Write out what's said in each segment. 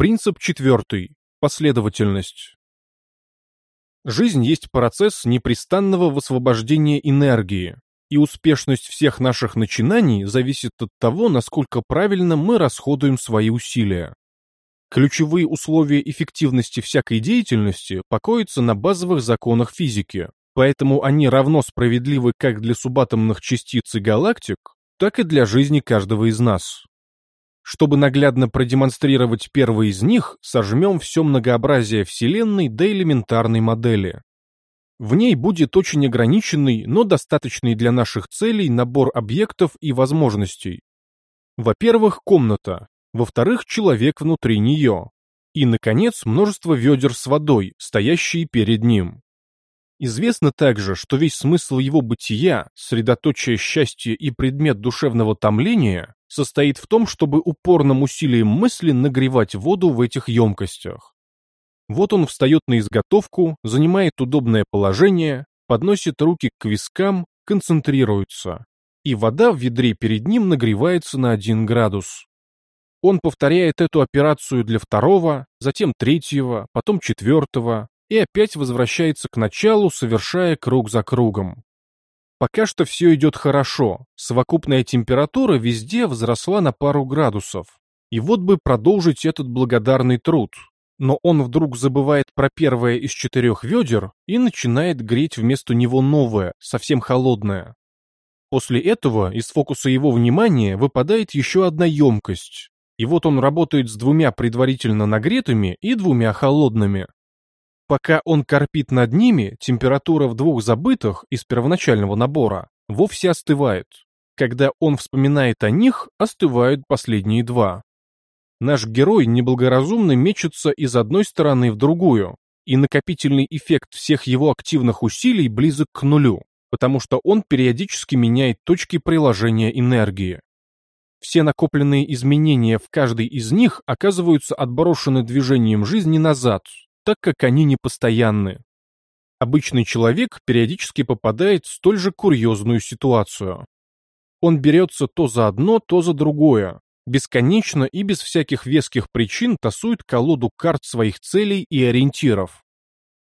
Принцип четвертый. Последовательность. Жизнь есть процесс непрестанного высвобождения энергии, и успешность всех наших начинаний зависит от того, насколько правильно мы расходуем свои усилия. Ключевые условия эффективности всякой деятельности покоятся на базовых законах физики, поэтому они равно справедливы как для субатомных частиц и галактик, так и для жизни каждого из нас. Чтобы наглядно продемонстрировать первый из них, сожмем все многообразие Вселенной до элементарной модели. В ней будет очень ограниченный, но достаточный для наших целей набор объектов и возможностей. Во-первых, комната, во-вторых, человек внутри нее. И, наконец, множество ведер с водой, стоящие перед ним. Известно также, что весь смысл его бытия, средоточие счастья и предмет душевного томления, состоит в том, чтобы упорным усилием мысли нагревать воду в этих емкостях. Вот он встает на изготовку, занимает удобное положение, подносит руки к вискам, концентрируется. И вода в ведре перед ним нагревается на 1 градус. Он повторяет эту операцию для второго, затем третьего, потом четвертого, и опять возвращается к началу, совершая круг за кругом. Пока что все идет хорошо, совокупная температура везде возросла на пару градусов. И вот бы продолжить этот благодарный труд, но он вдруг забывает про первое из четырех ведер и начинает греть вместо него новое, совсем холодное. После этого из фокуса его внимания выпадает еще одна емкость, и вот он работает с двумя предварительно нагретыми и двумя холодными. Пока он корпит над ними, температура в двух забытых из первоначального набора вовсе остывает. Когда он вспоминает о них, остывают последние два. Наш герой неблагоразумно мечется из одной стороны в другую, и накопительный эффект всех его активных усилий близок к нулю, потому что он периодически меняет точки приложения энергии. Все накопленные изменения в каждой из них оказываются отброшены движением жизни назад, так как они непостоянны. Обычный человек периодически попадает в столь же курьезную ситуацию. Он берется то за одно, то за другое, бесконечно и без всяких веских причин тасует колоду карт своих целей и ориентиров.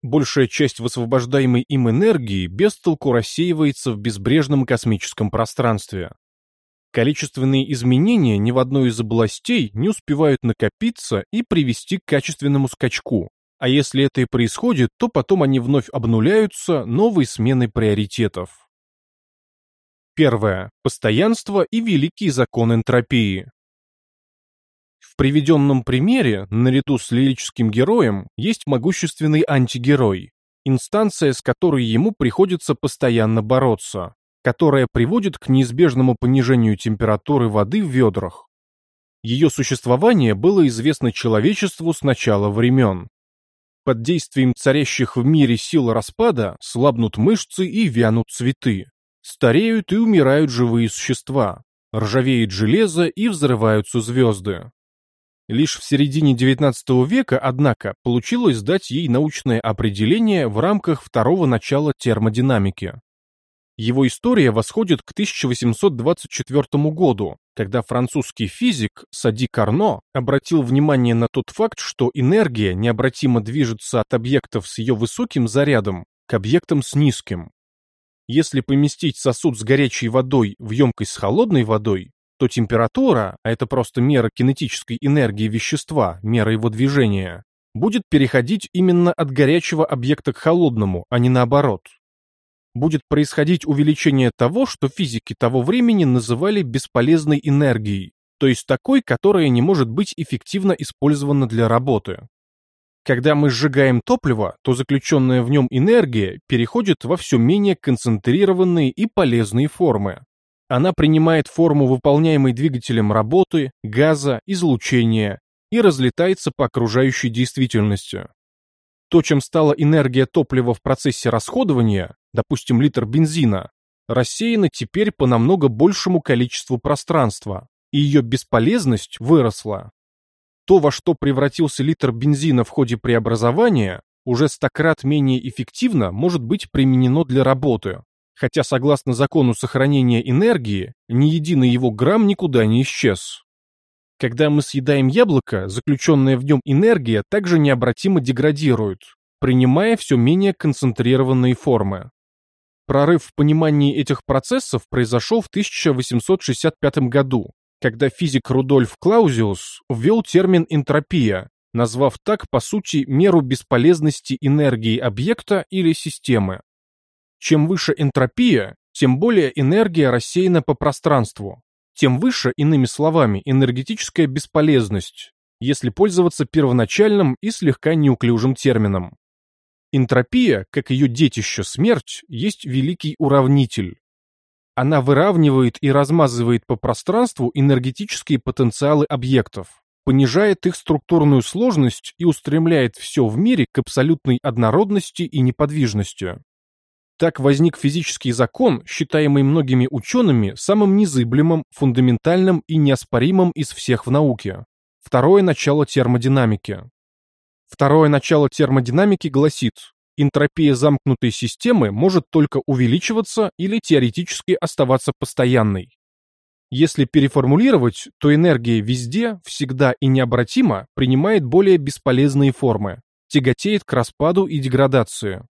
Большая часть высвобождаемой им энергии без толку рассеивается в безбрежном космическом пространстве. Количественные изменения ни в одной из областей не успевают накопиться и привести к качественному скачку. А если это и происходит, то потом они вновь обнуляются новой сменой приоритетов. Первое. Постоянство и великий закон энтропии. В приведенном примере, наряду с лирическим героем, есть могущественный антигерой, инстанция, с которой ему приходится постоянно бороться которая приводит к неизбежному понижению температуры воды в ведрах. Ее существование было известно человечеству с начала времен. Под действием царящих в мире сил распада слабнут мышцы и вянут цветы. Стареют и умирают живые существа. Ржавеет железо и взрываются звезды. Лишь в середине XIX века, однако, получилось дать ей научное определение в рамках второго начала термодинамики. Его история восходит к 1824 году, когда французский физик Сади Карно обратил внимание на тот факт, что энергия необратимо движется от объектов с ее высоким зарядом к объектам с низким. Если поместить сосуд с горячей водой в емкость с холодной водой, то температура, а это просто мера кинетической энергии вещества, мера его движения, будет переходить именно от горячего объекта к холодному, а не наоборот будет происходить увеличение того, что физики того времени называли бесполезной энергией, то есть такой, которая не может быть эффективно использована для работы. Когда мы сжигаем топливо, то заключенная в нем энергия переходит во все менее концентрированные и полезные формы. Она принимает форму выполняемой двигателем работы, газа, излучения и разлетается по окружающей действительности. То, чем стала энергия топлива в процессе расходования, допустим, литр бензина, рассеяна теперь по намного большему количеству пространства, и ее бесполезность выросла. То, во что превратился литр бензина в ходе преобразования, уже стократ менее эффективно может быть применено для работы, хотя согласно закону сохранения энергии, ни единый его грамм никуда не исчез. Когда мы съедаем яблоко, заключенная в нем энергия также необратимо деградирует, принимая все менее концентрированные формы. Прорыв в понимании этих процессов произошел в 1865 году, когда физик Рудольф Клаузиус ввел термин энтропия, назвав так, по сути, меру бесполезности энергии объекта или системы. Чем выше энтропия, тем более энергия рассеяна по пространству, тем выше, иными словами, энергетическая бесполезность, если пользоваться первоначальным и слегка неуклюжим термином. Энтропия, как ее детище смерть, есть великий уравнитель. Она выравнивает и размазывает по пространству энергетические потенциалы объектов, понижает их структурную сложность и устремляет все в мире к абсолютной однородности и неподвижности. Так возник физический закон, считаемый многими учеными самым незыблемым, фундаментальным и неоспоримым из всех в науке. Второе начало термодинамики. Второе начало термодинамики гласит, энтропия замкнутой системы может только увеличиваться или теоретически оставаться постоянной. Если переформулировать, то энергия везде, всегда и необратимо принимает более бесполезные формы, тяготеет к распаду и деградации.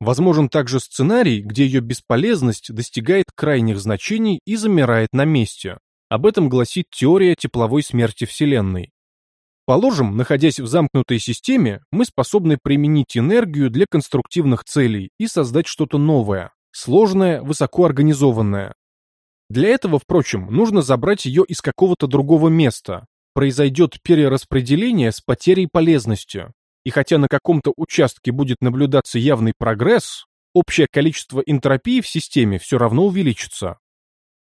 Возможен также сценарий, где ее бесполезность достигает крайних значений и замирает на месте. Об этом гласит теория тепловой смерти Вселенной. Положим, находясь в замкнутой системе, мы способны применить энергию для конструктивных целей и создать что-то новое, сложное, высокоорганизованное. Для этого, впрочем, нужно забрать ее из какого-то другого места. Произойдет перераспределение с потерей полезности. И хотя на каком-то участке будет наблюдаться явный прогресс, общее количество энтропии в системе все равно увеличится.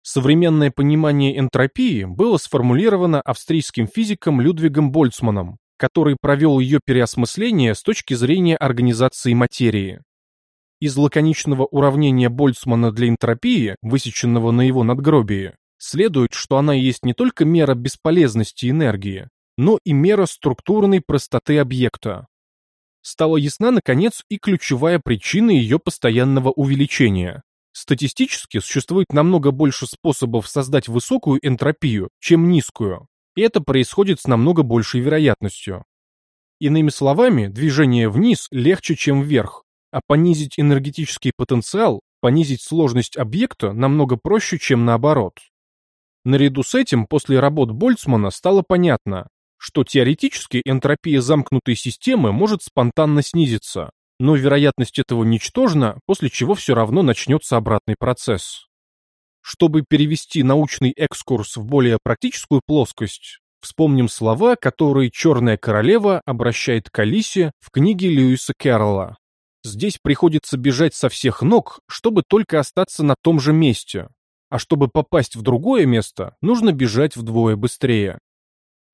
Современное понимание энтропии было сформулировано австрийским физиком Людвигом Больцманом, который провел ее переосмысление с точки зрения организации материи. Из лаконичного уравнения Больцмана для энтропии, высеченного на его надгробии, следует, что она есть не только мера бесполезности энергии, но и мера структурной простоты объекта. Стала ясна, наконец, и ключевая причина ее постоянного увеличения. Статистически существует намного больше способов создать высокую энтропию, чем низкую, и это происходит с намного большей вероятностью. Иными словами, движение вниз легче, чем вверх, а понизить энергетический потенциал, понизить сложность объекта намного проще, чем наоборот. Наряду с этим после работ Больцмана стало понятно, что теоретически энтропия замкнутой системы может спонтанно снизиться, но вероятность этого ничтожна, после чего все равно начнется обратный процесс. Чтобы перевести научный экскурс в более практическую плоскость, вспомним слова, которые Черная Королева обращает к Алисе в книге Льюиса Кэрролла. Здесь приходится бежать со всех ног, чтобы только остаться на том же месте. А чтобы попасть в другое место, нужно бежать вдвое быстрее.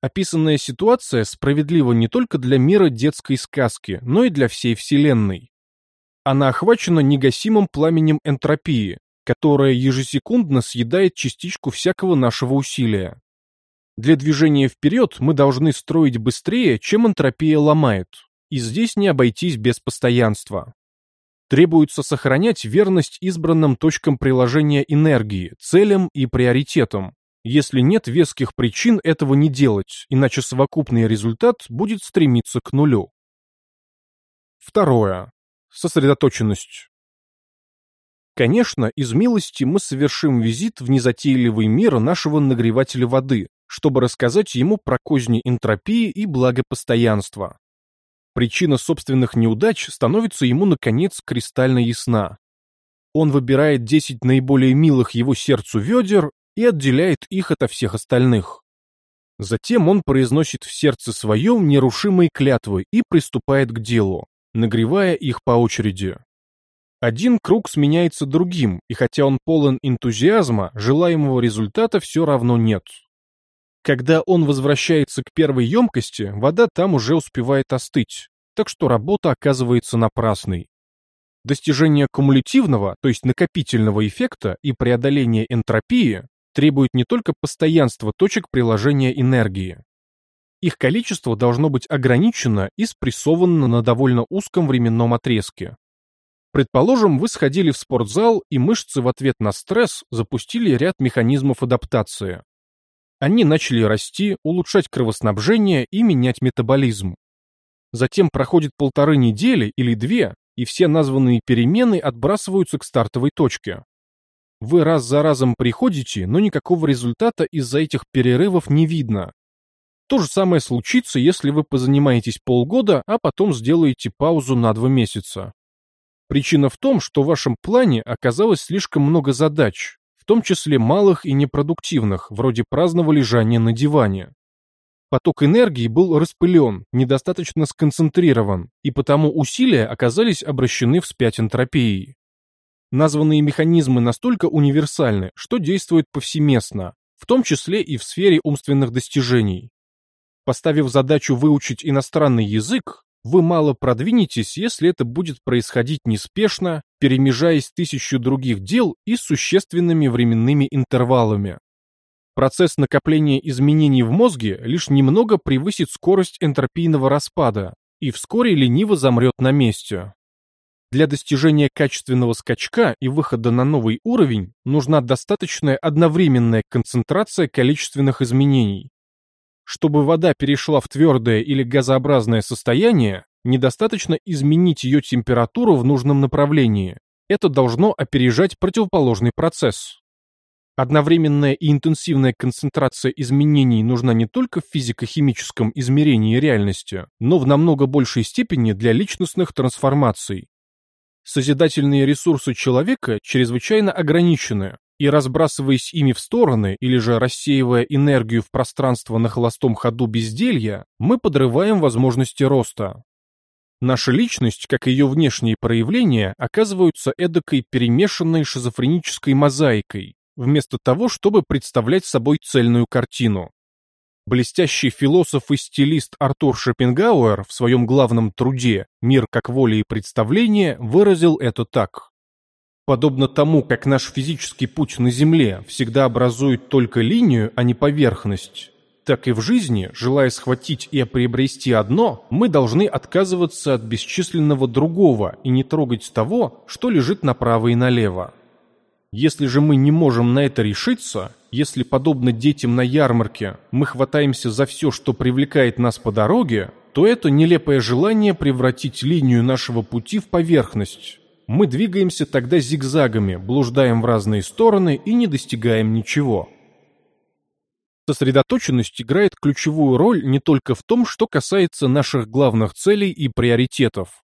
Описанная ситуация справедлива не только для мира детской сказки, но и для всей Вселенной. Она охвачена негасимым пламенем энтропии, которая ежесекундно съедает частичку всякого нашего усилия. Для движения вперед мы должны строить быстрее, чем энтропия ломает, и здесь не обойтись без постоянства. Требуется сохранять верность избранным точкам приложения энергии, целям и приоритетам, если нет веских причин этого не делать, иначе совокупный результат будет стремиться к нулю. Второе. Сосредоточенность. Конечно, из милости мы совершим визит в незатейливый мир нашего нагревателя воды, чтобы рассказать ему про козни энтропии и благопостоянства. Причина собственных неудач становится ему, наконец, кристально ясна. Он выбирает 10 наиболее милых его сердцу ведер и отделяет их ото всех остальных. Затем он произносит в сердце своем нерушимые клятвы и приступает к делу, нагревая их по очереди. Один круг сменяется другим, и хотя он полон энтузиазма, желаемого результата все равно нет. Когда он возвращается к первой емкости, вода там уже успевает остыть, так что работа оказывается напрасной. Достижение кумулятивного, то есть накопительного эффекта и преодоление энтропии требует не только постоянства точек приложения энергии. Их количество должно быть ограничено и спрессовано на довольно узком временном отрезке. Предположим, вы сходили в спортзал, и мышцы в ответ на стресс запустили ряд механизмов адаптации. Они начали расти, улучшать кровоснабжение и менять метаболизм. Затем проходит полторы недели или две, и все названные перемены отбрасываются к стартовой точке. Вы раз за разом приходите, но никакого результата из-за этих перерывов не видно. То же самое случится, если вы позанимаетесь полгода, а потом сделаете паузу на два месяца. Причина в том, что в вашем плане оказалось слишком много задач, в том числе малых и непродуктивных, вроде праздного лежания на диване. Поток энергии был распылен, недостаточно сконцентрирован, и потому усилия оказались обращены вспять энтропией. Названные механизмы настолько универсальны, что действуют повсеместно, в том числе и в сфере умственных достижений. Поставив задачу выучить иностранный язык, вы мало продвинетесь, если это будет происходить неспешно, перемежаясь тысячу других дел и существенными временными интервалами. Процесс накопления изменений в мозге лишь немного превысит скорость энтропийного распада и вскоре лениво замрет на месте. Для достижения качественного скачка и выхода на новый уровень нужна достаточная одновременная концентрация количественных изменений. Чтобы вода перешла в твердое или газообразное состояние, недостаточно изменить ее температуру в нужном направлении. Это должно опережать противоположный процесс. Одновременная и интенсивная концентрация изменений нужна не только в физико-химическом измерении реальности, но в намного большей степени для личностных трансформаций. Созидательные ресурсы человека чрезвычайно ограничены, и разбрасываясь ими в стороны или же рассеивая энергию в пространство на холостом ходу безделья, мы подрываем возможности роста. Наша личность, как и ее внешние проявления, оказываются эдакой перемешанной шизофренической мозаикой, вместо того, чтобы представлять собой цельную картину. Блестящий философ и стилист Артур Шопенгауэр в своем главном труде «Мир как воля и представление» выразил это так. Подобно тому, как наш физический путь на Земле всегда образует только линию, а не поверхность, так и в жизни, желая схватить и приобрести одно, мы должны отказываться от бесчисленного другого и не трогать того, что лежит направо и налево. Если же мы не можем на это решиться, если, подобно детям на ярмарке, мы хватаемся за все, что привлекает нас по дороге, то это нелепое желание превратить линию нашего пути в поверхность. Мы двигаемся тогда зигзагами, блуждаем в разные стороны и не достигаем ничего. Сосредоточенность играет ключевую роль не только в том, что касается наших главных целей и приоритетов,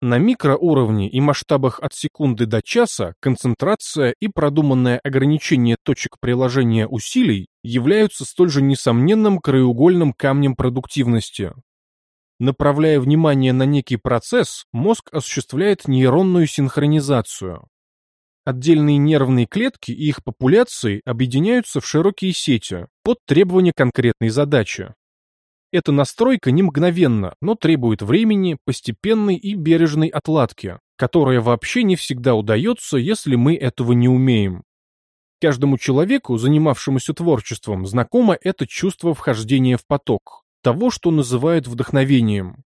на микроуровне и масштабах от секунды до часа концентрация и продуманное ограничение точек приложения усилий являются столь же несомненным краеугольным камнем продуктивности. Направляя внимание на некий процесс, мозг осуществляет нейронную синхронизацию. Отдельные нервные клетки и их популяции объединяются в широкие сети под требования конкретной задачи. Эта настройка не мгновенна, но требует времени, постепенной и бережной отладки, которая вообще не всегда удается, если мы этого не умеем. Каждому человеку, занимавшемуся творчеством, знакомо это чувство вхождения в поток, того, что называют вдохновением.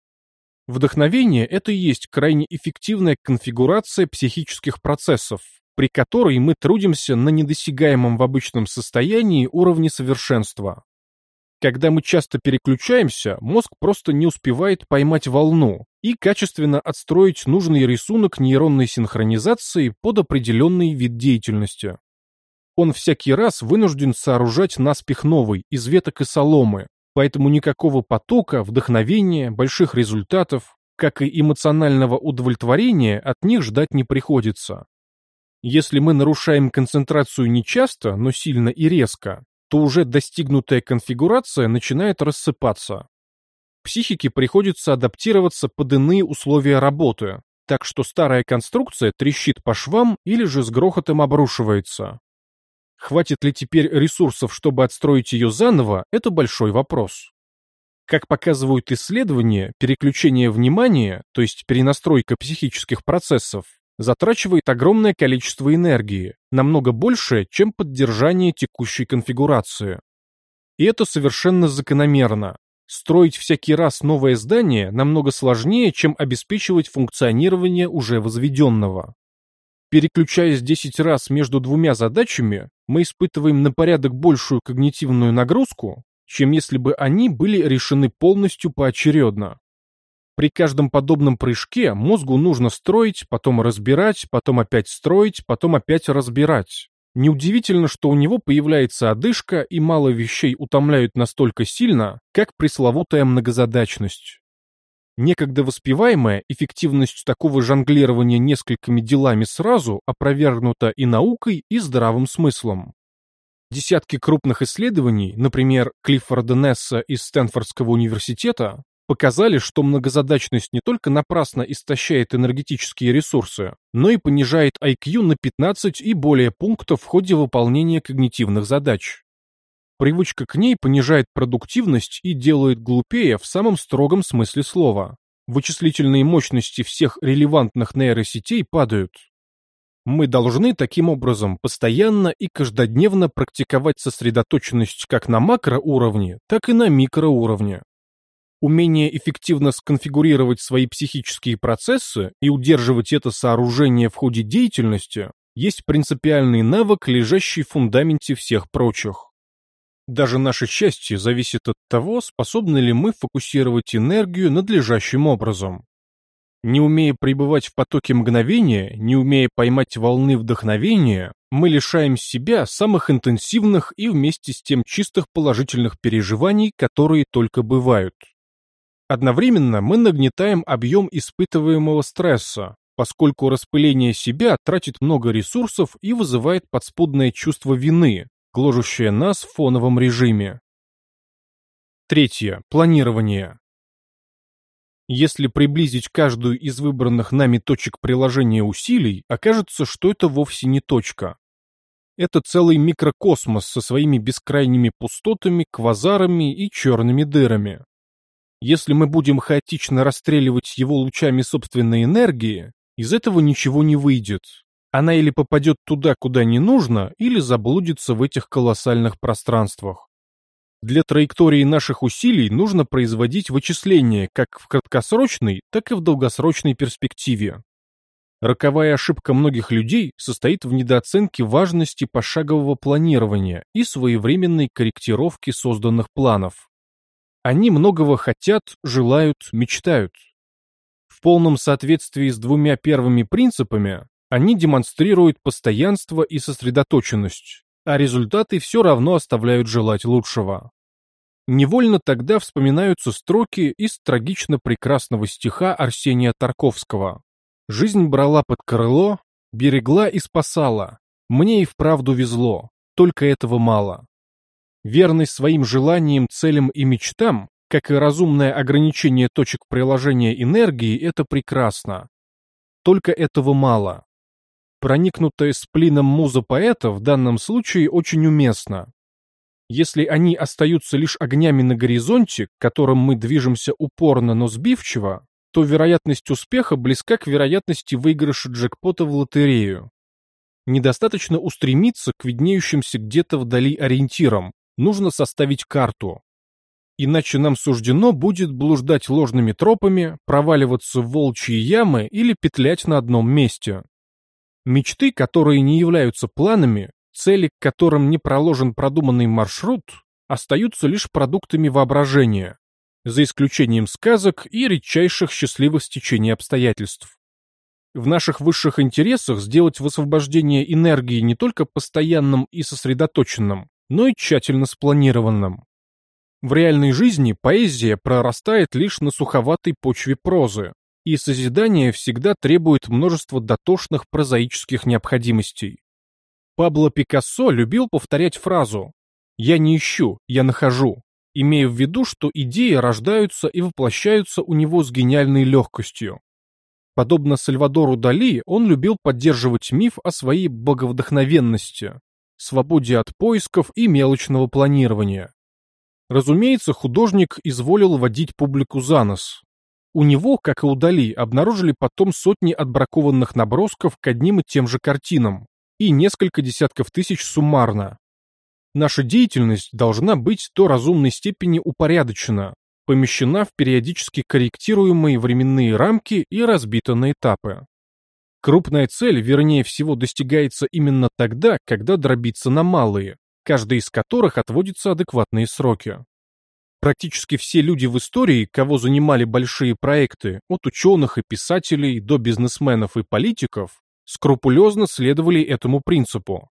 Вдохновение – это и есть крайне эффективная конфигурация психических процессов, при которой мы трудимся на недосягаемом в обычном состоянии уровне совершенства. Когда мы часто переключаемся, мозг просто не успевает поймать волну и качественно отстроить нужный рисунок нейронной синхронизации под определенный вид деятельности. Он всякий раз вынужден сооружать наспех новый, из веток и соломы, поэтому никакого потока, вдохновения, больших результатов, как и эмоционального удовлетворения от них ждать не приходится. Если мы нарушаем концентрацию не часто, но сильно и резко, то уже достигнутая конфигурация начинает рассыпаться. Психике приходится адаптироваться под иные условия работы, так что старая конструкция трещит по швам или же с грохотом обрушивается. Хватит ли теперь ресурсов, чтобы отстроить ее заново, это большой вопрос. Как показывают исследования, переключение внимания, то есть перенастройка психических процессов, затрачивает огромное количество энергии, намного больше, чем поддержание текущей конфигурации. И это совершенно закономерно. Строить всякий раз новое здание намного сложнее, чем обеспечивать функционирование уже возведенного. Переключаясь 10 раз между двумя задачами, мы испытываем на порядок большую когнитивную нагрузку, чем если бы они были решены полностью поочередно. При каждом подобном прыжке мозгу нужно строить, потом разбирать, потом опять строить, потом опять разбирать. Неудивительно, что у него появляется одышка и мало вещей утомляют настолько сильно, как пресловутая многозадачность. Некогда воспеваемая эффективность такого жонглирования несколькими делами сразу опровергнута и наукой, и здравым смыслом. Десятки крупных исследований, например, Клиффорда Несса из Стэнфордского университета, показали, что многозадачность не только напрасно истощает энергетические ресурсы, но и понижает IQ на 15 и более пунктов в ходе выполнения когнитивных задач. Привычка к ней понижает продуктивность и делает глупее в самом строгом смысле слова. Вычислительные мощности всех релевантных нейросетей падают. Мы должны таким образом постоянно и каждодневно практиковать сосредоточенность как на макроуровне, так и на микроуровне. Умение эффективно сконфигурировать свои психические процессы и удерживать это сооружение в ходе деятельности есть принципиальный навык, лежащий в фундаменте всех прочих. Даже наше счастье зависит от того, способны ли мы фокусировать энергию надлежащим образом. Не умея пребывать в потоке мгновения, не умея поймать волны вдохновения, мы лишаем себя самых интенсивных и вместе с тем чистых положительных переживаний, которые только бывают. Одновременно мы нагнетаем объем испытываемого стресса, поскольку распыление себя тратит много ресурсов и вызывает подспудное чувство вины, гложущее нас в фоновом режиме. Третье. Планирование. Если приблизить каждую из выбранных нами точек приложения усилий, окажется, что это вовсе не точка. Это целый микрокосмос со своими бескрайними пустотами, квазарами и черными дырами. Если мы будем хаотично расстреливать его лучами собственной энергии, из этого ничего не выйдет. Она или попадет туда, куда не нужно, или заблудится в этих колоссальных пространствах. Для траектории наших усилий нужно производить вычисления как в краткосрочной, так и в долгосрочной перспективе. Роковая ошибка многих людей состоит в недооценке важности пошагового планирования и своевременной корректировки созданных планов. Они многого хотят, желают, мечтают. В полном соответствии с двумя первыми принципами они демонстрируют постоянство и сосредоточенность, а результаты все равно оставляют желать лучшего. Невольно тогда вспоминаются строки из трагично прекрасного стиха Арсения Тарковского. «Жизнь брала под крыло, берегла и спасала. Мне и вправду везло, только этого мало. Верность своим желаниям, целям и мечтам, как и разумное ограничение точек приложения энергии, это прекрасно. Только этого мало. Проникнутая сплином муза поэта в данном случае очень уместна. Если они остаются лишь огнями на горизонте, к которым мы движемся упорно, но сбивчиво, то вероятность успеха близка к вероятности выигрыша джекпота в лотерею. Недостаточно устремиться к виднеющимся где-то вдали ориентирам, нужно составить карту. Иначе нам суждено будет блуждать ложными тропами, проваливаться в волчьи ямы или петлять на одном месте. Мечты, которые не являются планами, цели, к которым не проложен продуманный маршрут, остаются лишь продуктами воображения, за исключением сказок и редчайших счастливых стечений обстоятельств. В наших высших интересах сделать высвобождение энергии не только постоянным и сосредоточенным, но и тщательно спланированным. В реальной жизни поэзия прорастает лишь на суховатой почве прозы, и созидание всегда требует множества дотошных прозаических необходимостей. Пабло Пикассо любил повторять фразу «Я не ищу, я нахожу», имея в виду, что идеи рождаются и воплощаются у него с гениальной легкостью. Подобно Сальвадору Дали, он любил поддерживать миф о своей боговдохновенности, свободе от поисков и мелочного планирования. Разумеется, художник изволил водить публику за нос. У него, как и у Дали, обнаружили потом сотни отбракованных набросков к одним и тем же картинам и несколько десятков тысяч суммарно. Наша деятельность должна быть до разумной степени упорядочена, помещена в периодически корректируемые временные рамки и разбита на этапы. Крупная цель, вернее всего, достигается именно тогда, когда дробится на малые, каждый из которых отводится адекватные сроки. Практически все люди в истории, кого занимали большие проекты, от ученых и писателей до бизнесменов и политиков, скрупулезно следовали этому принципу.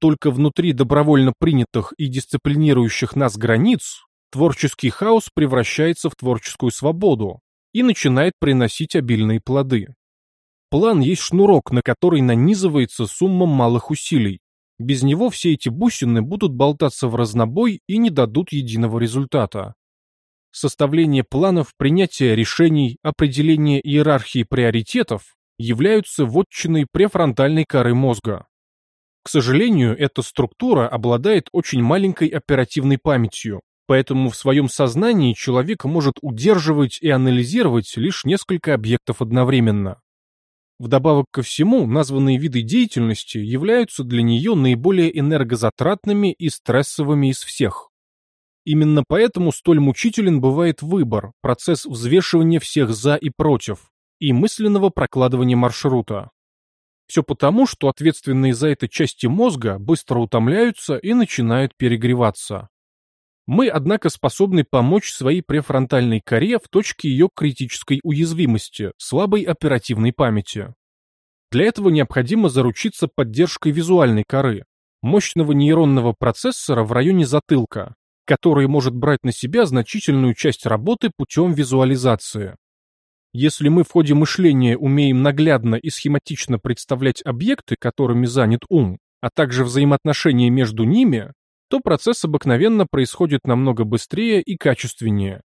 Только внутри добровольно принятых и дисциплинирующих нас границ творческий хаос превращается в творческую свободу и начинает приносить обильные плоды. План есть шнурок, на который нанизывается сумма малых усилий. Без него все эти бусины будут болтаться в разнобой и не дадут единого результата. Составление планов, принятие решений, определение иерархии приоритетов являются вотчиной префронтальной коры мозга. К сожалению, эта структура обладает очень маленькой оперативной памятью, поэтому в своем сознании человек может удерживать и анализировать лишь несколько объектов одновременно. Вдобавок ко всему, названные виды деятельности являются для нее наиболее энергозатратными и стрессовыми из всех. Именно поэтому столь мучителен бывает выбор, процесс взвешивания всех «за» и «против» и мысленного прокладывания маршрута. Все потому, что ответственные за это части мозга быстро утомляются и начинают перегреваться. Мы, однако, способны помочь своей префронтальной коре в точке ее критической уязвимости, слабой оперативной памяти. Для этого необходимо заручиться поддержкой визуальной коры, мощного нейронного процессора в районе затылка, который может брать на себя значительную часть работы путем визуализации. Если мы в ходе мышления умеем наглядно и схематично представлять объекты, которыми занят ум, а также взаимоотношения между ними, то процесс обыкновенно происходит намного быстрее и качественнее.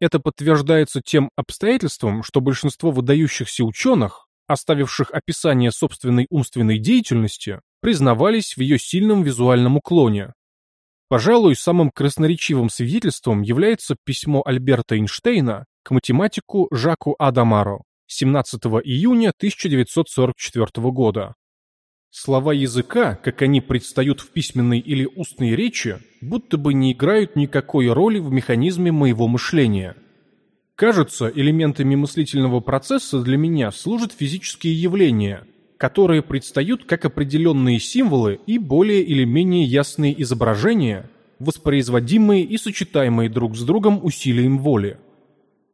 Это подтверждается тем обстоятельством, что большинство выдающихся ученых, оставивших описание собственной умственной деятельности, признавались в ее сильном визуальном уклоне. Пожалуй, самым красноречивым свидетельством является письмо Альберта Эйнштейна к математику Жаку Адамаро 17 июня 1944 года. Слова языка, как они предстают в письменной или устной речи, будто бы не играют никакой роли в механизме моего мышления. Кажется, элементами мыслительного процесса для меня служат физические явления, которые предстают как определенные символы и более или менее ясные изображения, воспроизводимые и сочетаемые друг с другом усилием воли.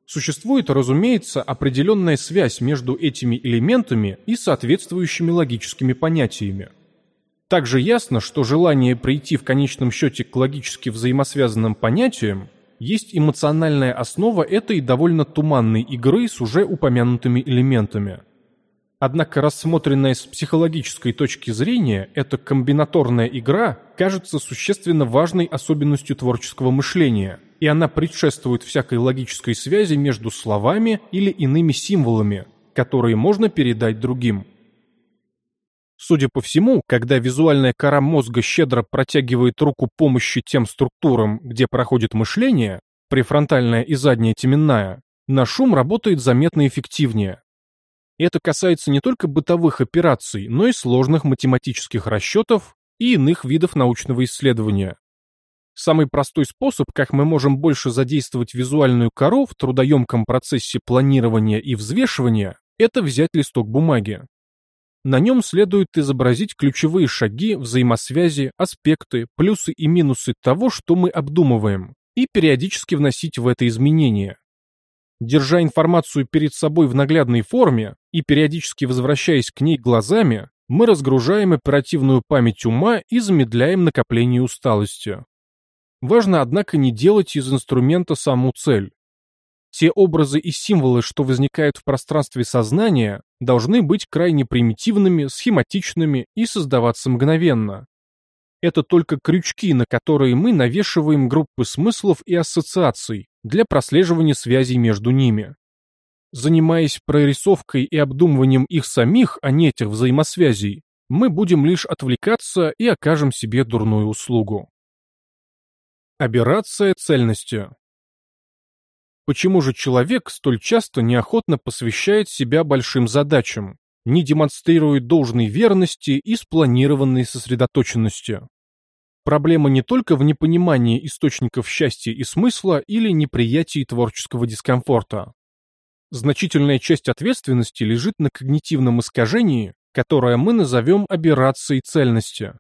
Существует, разумеется, определенная связь между этими элементами и соответствующими логическими понятиями. Также ясно, что желание прийти в конечном счете к логически взаимосвязанным понятиям есть эмоциональная основа этой довольно туманной игры с уже упомянутыми элементами. Однако рассмотренная с психологической точки зрения, эта комбинаторная игра кажется существенно важной особенностью творческого мышления – и она предшествует всякой логической связи между словами или иными символами, которые можно передать другим. Судя по всему, когда визуальная кора мозга щедро протягивает руку помощи тем структурам, где проходит мышление, префронтальная и задняя теменная, наш ум работает заметно эффективнее. Это касается не только бытовых операций, но и сложных математических расчетов и иных видов научного исследования. Самый простой способ, как мы можем больше задействовать визуальную кору в трудоемком процессе планирования и взвешивания, это взять листок бумаги. На нем следует изобразить ключевые шаги, взаимосвязи, аспекты, плюсы и минусы того, что мы обдумываем, и периодически вносить в это изменения. Держа информацию перед собой в наглядной форме и периодически возвращаясь к ней глазами, мы разгружаем оперативную память ума и замедляем накопление усталости. Важно, однако, не делать из инструмента саму цель. Те образы и символы, что возникают в пространстве сознания, должны быть крайне примитивными, схематичными и создаваться мгновенно. Это только крючки, на которые мы навешиваем группы смыслов и ассоциаций для прослеживания связей между ними. Занимаясь прорисовкой и обдумыванием их самих, а не этих взаимосвязей, мы будем лишь отвлекаться и окажем себе дурную услугу. Аберрация цельности. Почему же человек столь часто неохотно посвящает себя большим задачам, не демонстрирует должной верности и спланированной сосредоточенности? Проблема не только в непонимании источников счастья и смысла или неприятии творческого дискомфорта. Значительная часть ответственности лежит на когнитивном искажении, которое мы назовем аберрацией цельности.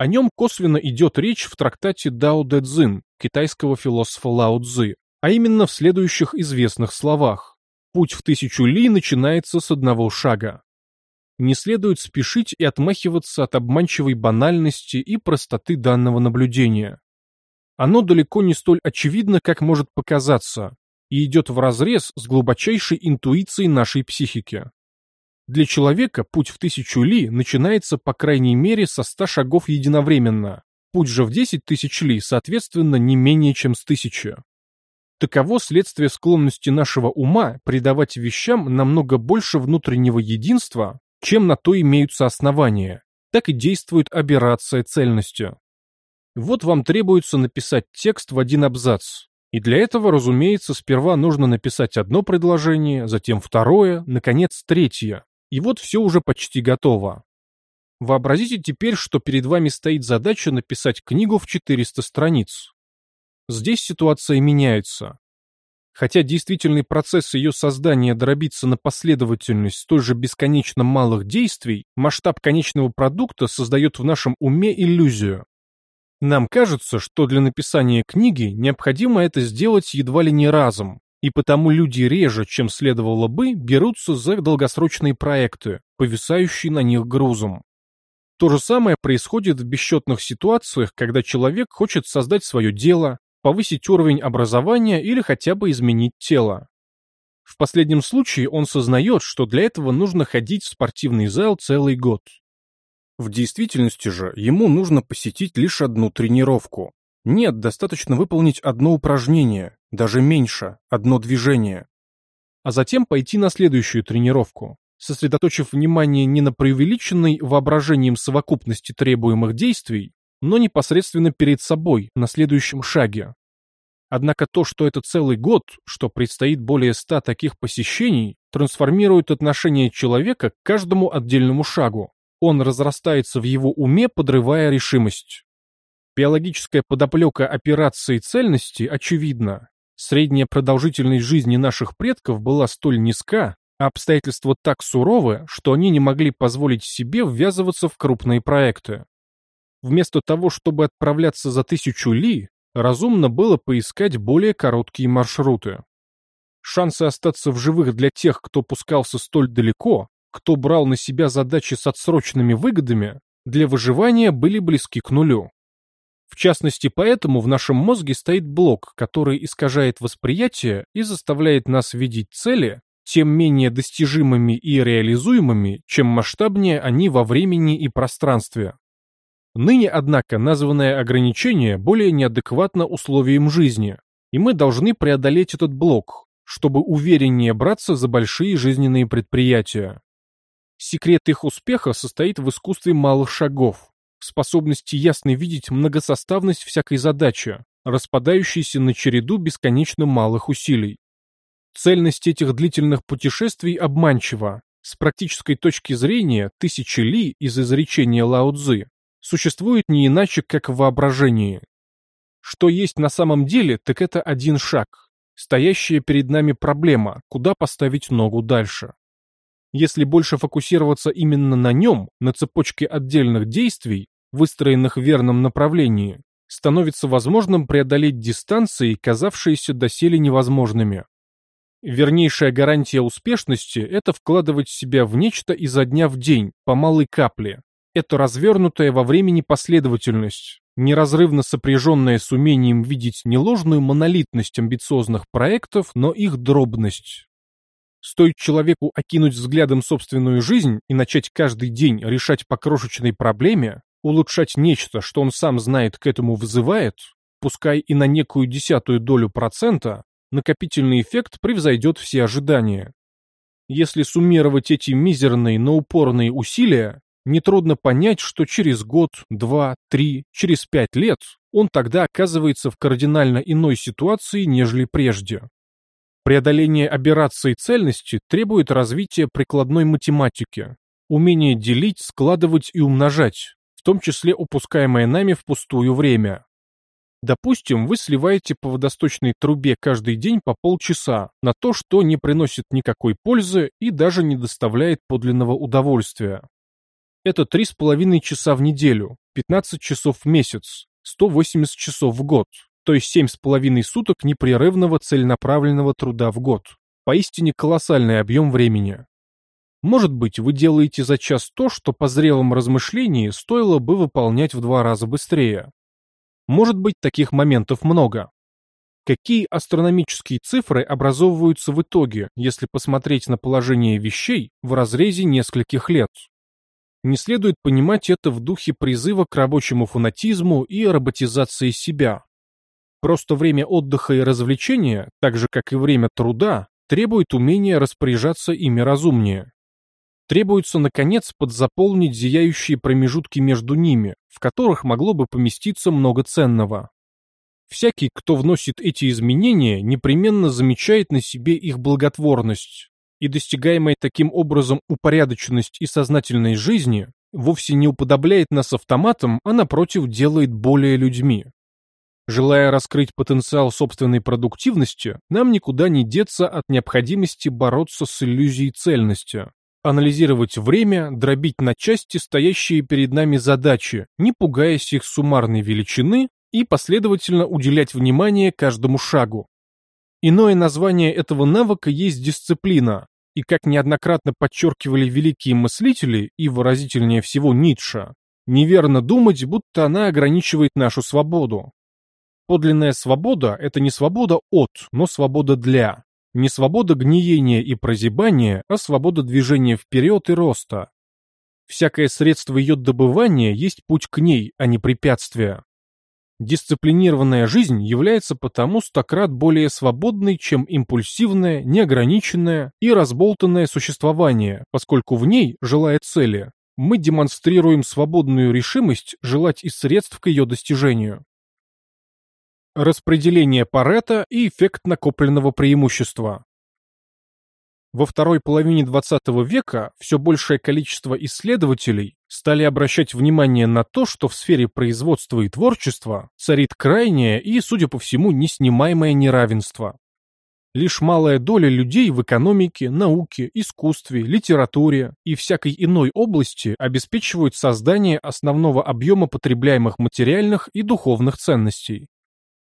О нем косвенно идет речь в трактате Дао Дэ Цзин китайского философа Лао Цзы, а именно в следующих известных словах. Путь в тысячу ли начинается с одного шага. Не следует спешить и отмахиваться от обманчивой банальности и простоты данного наблюдения. Оно далеко не столь очевидно, как может показаться, и идет вразрез с глубочайшей интуицией нашей психики. Для человека путь в тысячу ли начинается по крайней мере со ста шагов единовременно, путь же в десять тысяч ли, соответственно, не менее чем с тысячи. Таково следствие склонности нашего ума придавать вещам намного больше внутреннего единства, чем на то имеются основания, так и действует аберрация цельностью. Вот вам требуется написать текст в один абзац, и для этого, разумеется, сперва нужно написать одно предложение, затем второе, наконец третье. И вот все уже почти готово. Вообразите теперь, что перед вами стоит задача написать книгу в 400 страниц. Здесь ситуация меняется. Хотя действительный процесс ее создания дробится на последовательность столь же бесконечно малых действий, масштаб конечного продукта создает в нашем уме иллюзию. Нам кажется, что для написания книги необходимо это сделать едва ли не разом, и потому люди реже, чем следовало бы, берутся за долгосрочные проекты, повисающие на них грузом. То же самое происходит в бесчетных ситуациях, когда человек хочет создать свое дело, повысить уровень образования или хотя бы изменить тело. В последнем случае он сознает, что для этого нужно ходить в спортивный зал целый год. В действительности же ему нужно посетить лишь одну тренировку. Нет, достаточно выполнить одно упражнение, даже меньше, одно движение. А затем пойти на следующую тренировку, сосредоточив внимание не на преувеличенной воображением совокупности требуемых действий, но непосредственно перед собой, на следующем шаге. Однако то, что это целый год, что предстоит более ста таких посещений, трансформирует отношение человека к каждому отдельному шагу, он разрастается в его уме, подрывая решимость. Биологическая подоплека операции цельности очевидна. Средняя продолжительность жизни наших предков была столь низка, а обстоятельства так суровы, что они не могли позволить себе ввязываться в крупные проекты. Вместо того, чтобы отправляться за тысячу ли, разумно было поискать более короткие маршруты. Шансы остаться в живых для тех, кто пускался столь далеко, кто брал на себя задачи с отсроченными выгодами, для выживания были близки к нулю. В частности, поэтому в нашем мозге стоит блок, который искажает восприятие и заставляет нас видеть цели тем менее достижимыми и реализуемыми, чем масштабнее они во времени и пространстве. Ныне, однако, названное ограничение более неадекватно условиям жизни, и мы должны преодолеть этот блок, чтобы увереннее браться за большие жизненные предприятия. Секрет их успеха состоит в искусстве малых шагов, способности ясно видеть многосоставность всякой задачи, распадающейся на череду бесконечно малых усилий. Цельность этих длительных путешествий обманчива. С практической точки зрения тысячи ли из изречения Лао Цзы существует не иначе, как в воображении. Что есть на самом деле, так это один шаг, стоящая перед нами проблема, куда поставить ногу дальше. Если больше фокусироваться именно на нем, на цепочке отдельных действий, выстроенных в верном направлении, становится возможным преодолеть дистанции, казавшиеся доселе невозможными. Вернейшая гарантия успешности – это вкладывать себя в нечто изо дня в день, по малой капле. Это развернутая во времени последовательность, неразрывно сопряженная с умением видеть не ложную монолитность амбициозных проектов, но их дробность. Стоит человеку окинуть взглядом собственную жизнь и начать каждый день решать по крошечной проблеме, улучшать нечто, что он сам знает к этому вызывает, пускай и на некую десятую долю процента, накопительный эффект превзойдет все ожидания. Если суммировать эти мизерные, но упорные усилия, нетрудно понять, что через год, два, три, через пять лет он тогда оказывается в кардинально иной ситуации, нежели прежде. Преодоление аберрации цельности требует развития прикладной математики, умения делить, складывать и умножать, в том числе упускаемое нами впустую время. Допустим, вы сливаете по водосточной трубе каждый день по полчаса на то, что не приносит никакой пользы и даже не доставляет подлинного удовольствия. Это 3,5 часа в неделю, 15 часов в месяц, 180 часов в год, то есть 7,5 суток непрерывного целенаправленного труда в год. Поистине колоссальный объем времени. Может быть, вы делаете за час то, что по зрелом размышлении стоило бы выполнять в два раза быстрее. Может быть, таких моментов много. Какие астрономические цифры образовываются в итоге, если посмотреть на положение вещей в разрезе нескольких лет? Не следует понимать это в духе призыва к рабочему фанатизму и роботизации себя. Просто время отдыха и развлечения, так же как и время труда, требует умения распоряжаться ими разумнее. Требуется, наконец, подзаполнить зияющие промежутки между ними, в которых могло бы поместиться много ценного. Всякий, кто вносит эти изменения, непременно замечает на себе их благотворность, и достигаемая таким образом упорядоченность и сознательность жизни вовсе не уподобляет нас автоматам, а напротив делает более людьми. Желая раскрыть потенциал собственной продуктивности, нам никуда не деться от необходимости бороться с иллюзией цельности анализировать время, дробить на части стоящие перед нами задачи, не пугаясь их суммарной величины и последовательно уделять внимание каждому шагу. Иное название этого навыка есть дисциплина, и как неоднократно подчеркивали великие мыслители и выразительнее всего Ницше, неверно думать, будто она ограничивает нашу свободу. Подлинная свобода – это не свобода от, но свобода для. Не свобода гниения и прозябания, а свобода движения вперед и роста. Всякое средство ее добывания есть путь к ней, а не препятствие. Дисциплинированная жизнь является потому стократ более свободной, чем импульсивное, неограниченное и разболтанное существование, поскольку в ней, желая цели, мы демонстрируем свободную решимость желать и средств к ее достижению. Распределение Паретта и эффект накопленного преимущества. Во второй половине XX века все большее количество исследователей стали обращать внимание на то, что в сфере производства и творчества царит крайнее и, судя по всему, неснимаемое неравенство. Лишь малая доля людей в экономике, науке, искусстве, литературе и всякой иной области обеспечивают создание основного объема потребляемых материальных и духовных ценностей.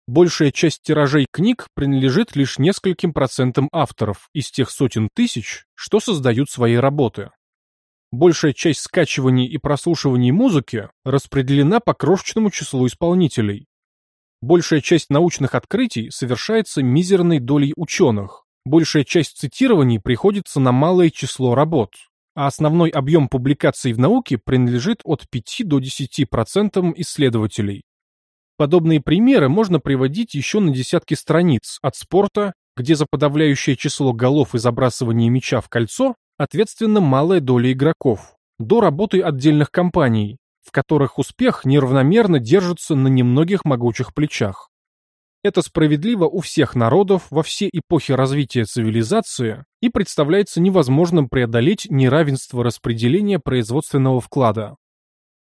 Большая часть тиражей книг принадлежит лишь нескольким процентам авторов из тех сотен тысяч, что создают свои работы. Большая часть скачиваний и прослушиваний музыки распределена по крошечному числу исполнителей. Большая часть научных открытий совершается мизерной долей ученых. Большая часть цитирований приходится на малое число работ, а основной объем публикаций в науке принадлежит от 5 до 10% исследователей. Подобные примеры можно приводить еще на десятки страниц от спорта, где за подавляющее число голов и забрасывания мяча в кольцо ответственна малая доля игроков, до работы отдельных компаний, в которых успех неравномерно держится на немногих могучих плечах. Это справедливо у всех народов во все эпохи развития цивилизации и представляется невозможным преодолеть неравенство распределения производственного вклада.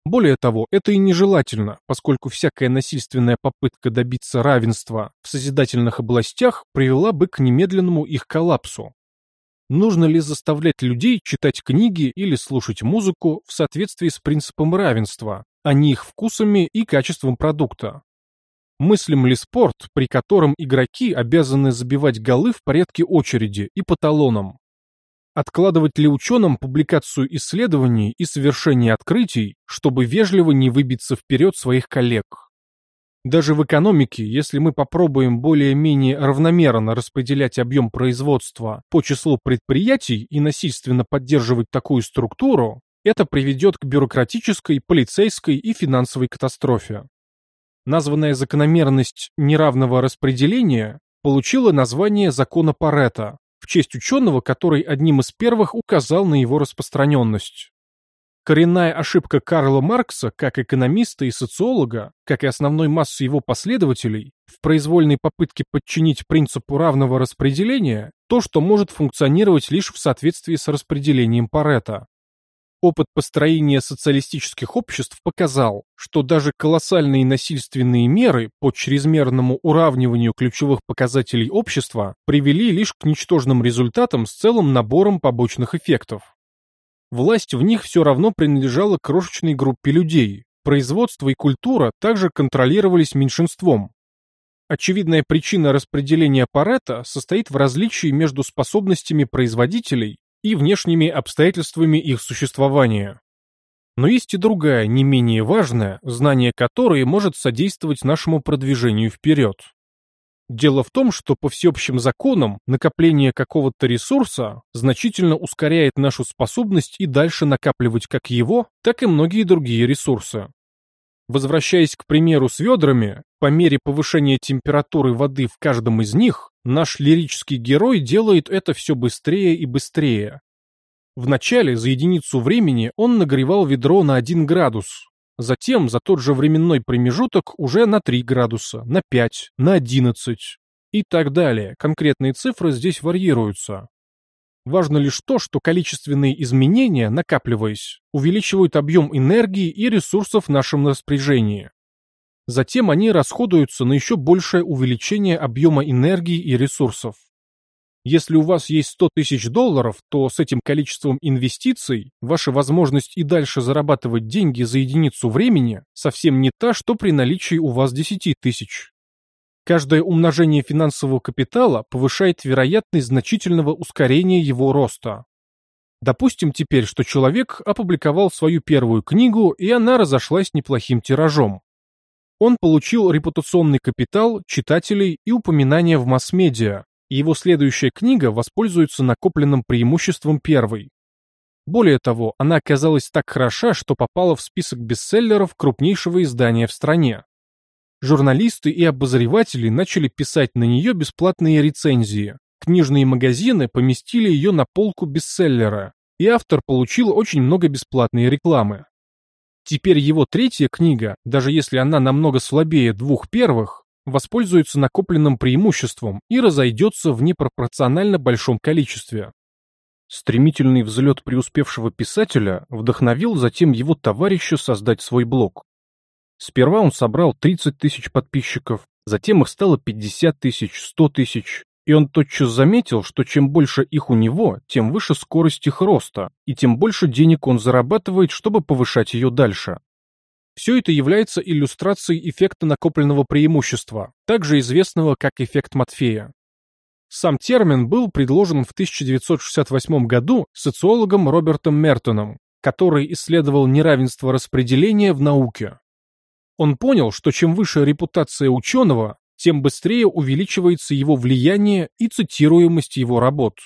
Более того, это и нежелательно, поскольку всякая насильственная попытка добиться равенства в созидательных областях привела бы к немедленному их коллапсу. Нужно ли заставлять людей читать книги или слушать музыку в соответствии с принципом равенства, а не их вкусами и качеством продукта? Мыслим ли спорт, при котором игроки обязаны забивать голы в порядке очереди и по талонам? Откладывать ли ученым публикацию исследований и совершение открытий, чтобы вежливо не выбиться вперед своих коллег? Даже в экономике, если мы попробуем более-менее равномерно распределять объем производства по числу предприятий и насильственно поддерживать такую структуру, это приведет к бюрократической, полицейской и финансовой катастрофе. Названная закономерность неравного распределения получила название закона Паретта, в честь ученого, который одним из первых указал на его распространенность. Коренная ошибка Карла Маркса, как экономиста и социолога, как и основной массы его последователей, в произвольной попытке подчинить принципу равного распределения то, что может функционировать лишь в соответствии с распределением Паретта. Опыт построения социалистических обществ показал, что даже колоссальные насильственные меры по чрезмерному уравниванию ключевых показателей общества привели лишь к ничтожным результатам с целым набором побочных эффектов. Власть в них все равно принадлежала крошечной группе людей, производство и культура также контролировались меньшинством. Очевидная причина распределения Паретта состоит в различии между способностями производителей и внешними обстоятельствами их существования. Но есть и другая, не менее важная, знание которой может содействовать нашему продвижению вперед. Дело в том, что по всеобщим законам накопление какого-то ресурса значительно ускоряет нашу способность и дальше накапливать как его, так и многие другие ресурсы. Возвращаясь к примеру с ведрами, по мере повышения температуры воды в каждом из них, наш лирический герой делает это все быстрее и быстрее. Вначале за единицу времени он нагревал ведро на 1 градус, затем за тот же временной промежуток уже на 3 градуса, на 5, на 11 и так далее. Конкретные цифры здесь варьируются. Важно лишь то, что количественные изменения, накапливаясь, увеличивают объем энергии и ресурсов в нашем распоряжении. Затем они расходуются на еще большее увеличение объема энергии и ресурсов. Если у вас есть 100 тысяч долларов, то с этим количеством инвестиций ваша возможность и дальше зарабатывать деньги за единицу времени совсем не та, что при наличии у вас 10 тысяч. Каждое умножение финансового капитала повышает вероятность значительного ускорения его роста. Допустим теперь, что человек опубликовал свою первую книгу, и она разошлась неплохим тиражом. Он получил репутационный капитал, читателей и упоминания в масс-медиа, и его следующая книга воспользуется накопленным преимуществом первой. Более того, она оказалась так хороша, что попала в список бестселлеров крупнейшего издания в стране журналисты и обозреватели начали писать на нее бесплатные рецензии. Книжные магазины поместили ее на полку бестселлера, и автор получил очень много бесплатной рекламы. Теперь его третья книга, даже если она намного слабее двух первых, воспользуется накопленным преимуществом и разойдется в непропорционально большом количестве. Стремительный взлет преуспевшего писателя вдохновил затем его товарища создать свой блог. Сперва он собрал 30 тысяч подписчиков, затем их стало 50 тысяч, 100 тысяч, и он тотчас заметил, что чем больше их у него, тем выше скорость их роста, и тем больше денег он зарабатывает, чтобы повышать ее дальше. Все это является иллюстрацией эффекта накопленного преимущества, также известного как эффект Матфея. Сам термин был предложен в 1968 году социологом Робертом Мертоном, который исследовал неравенство распределения в науке. Он понял, что чем выше репутация ученого, тем быстрее увеличивается его влияние и цитируемость его работ.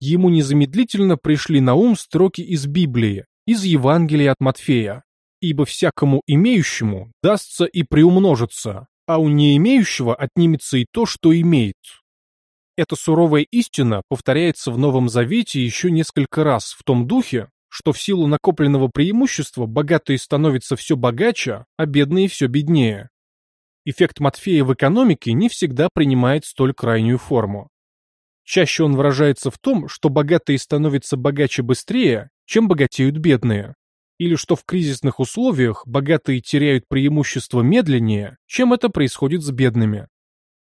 Ему незамедлительно пришли на ум строки из Библии, из Евангелия от Матфея. «Ибо всякому имеющему дастся и приумножится, а у не имеющего отнимется и то, что имеет». Эта суровая истина повторяется в Новом Завете еще несколько раз в том духе, что в силу накопленного преимущества богатые становятся все богаче, а бедные все беднее. Эффект Матфея в экономике не всегда принимает столь крайнюю форму. Чаще он выражается в том, что богатые становятся богаче быстрее, чем богатеют бедные. Или что в кризисных условиях богатые теряют преимущество медленнее, чем это происходит с бедными.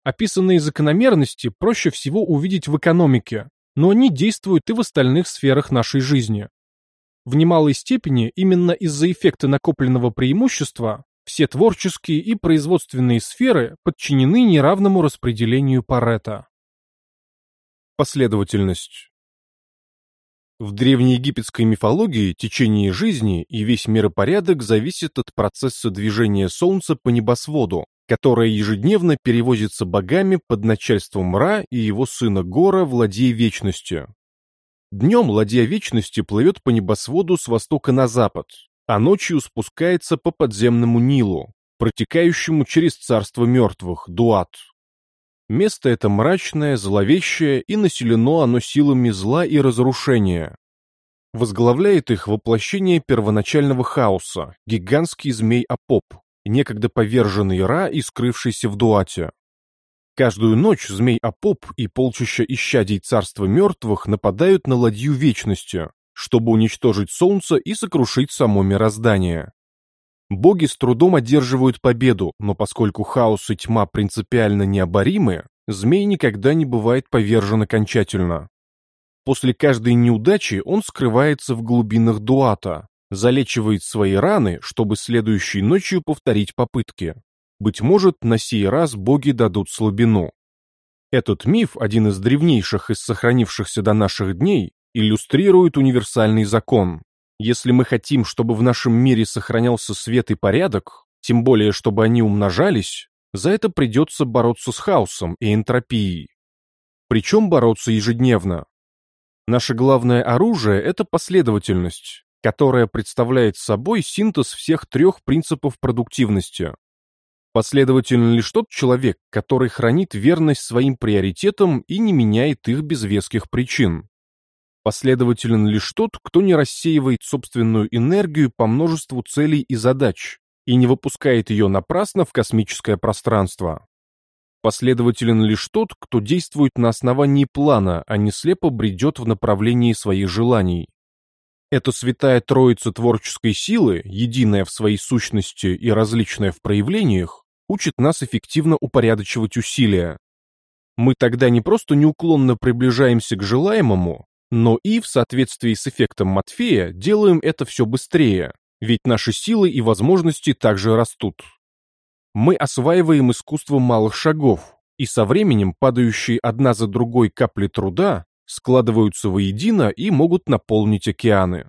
Описанные закономерности проще всего увидеть в экономике, но они действуют и в остальных сферах нашей жизни. В немалой степени именно из-за эффекта накопленного преимущества все творческие и производственные сферы подчинены неравному распределению Паретта. Последовательность В древнеегипетской мифологии течение жизни и весь миропорядок зависит от процесса движения Солнца по небосводу, которое ежедневно перевозится богами под начальством Ра и его сына Гора, владея вечностью. Днем ладья Вечности плывет по небосводу с востока на запад, а ночью спускается по подземному Нилу, протекающему через царство мертвых, Дуат. Место это мрачное, зловещее, и населено оно силами зла и разрушения. Возглавляет их воплощение первоначального хаоса, гигантский змей Апоп, некогда поверженный Ра и скрывшийся в Дуате. Каждую ночь змей Апоп и полчища исчадий царства мертвых нападают на Ладью Вечности, чтобы уничтожить Солнце и сокрушить само мироздание. Боги с трудом одерживают победу, но поскольку хаос и тьма принципиально необоримы, змей никогда не бывает повержен окончательно. После каждой неудачи он скрывается в глубинах дуата, залечивает свои раны, чтобы следующей ночью повторить попытки. Быть может, на сей раз боги дадут слабину. Этот миф, один из древнейших из сохранившихся до наших дней, иллюстрирует универсальный закон. Если мы хотим, чтобы в нашем мире сохранялся свет и порядок, тем более, чтобы они умножались, за это придется бороться с хаосом и энтропией. Причем бороться ежедневно. Наше главное оружие – это последовательность, которая представляет собой синтез всех трех принципов продуктивности. Последовательно лишь тот человек, который хранит верность своим приоритетам и не меняет их без веских причин. Последователен лишь тот, кто не рассеивает собственную энергию по множеству целей и задач и не выпускает ее напрасно в космическое пространство. Последователен лишь тот, кто действует на основании плана, а не слепо бредет в направлении своих желаний. Эта святая троица творческой силы, единая в своей сущности и различная в проявлениях, учит нас эффективно упорядочивать усилия. Мы тогда не просто неуклонно приближаемся к желаемому, но и в соответствии с эффектом Матфея делаем это все быстрее, ведь наши силы и возможности также растут. Мы осваиваем искусство малых шагов, и со временем падающие одна за другой капли труда складываются воедино и могут наполнить океаны.